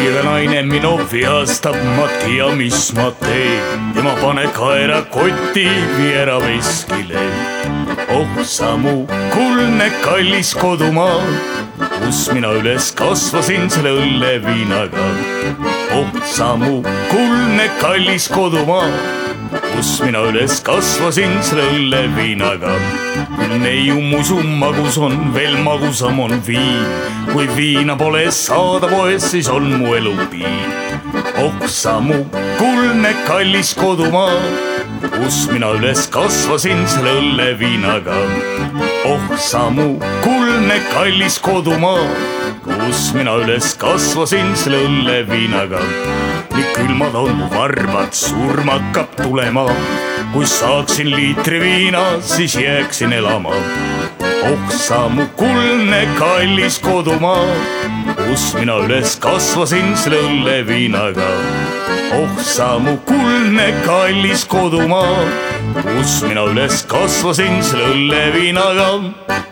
aga naine minu vihastab, ma tea, mis ma teen. tema pane kaera kotti, vii ära veskile. oh sa mu kuldne kallis kodumaa, kus mina üles kasvasin selle õlleviinaga. oh sa mu kuldne kallis kodumaa kus mina üles kasvasin selle õlleviinaga. neiu musu magus on, veel magusam on viin. kui viina pole saada poes, siis on mu elu piin. oh sa mu kuldne kallis kodumaa, kus mina üles kasvasin selle õlleviinaga. oh sa mu kuldne kallis kodumaa, kus mina üles kasvasin selle õlleviinaga nii külmad on mu varbad, surm hakkab tulema. kui saaksin liitri viina, siis jääksin elama. oh sa mu kuldne kallis kodumaa, kus mina üles kasvasin selle õlleviinaga. oh sa mu kuldne kallis kodumaa, kus mina üles kasvasin selle õlleviinaga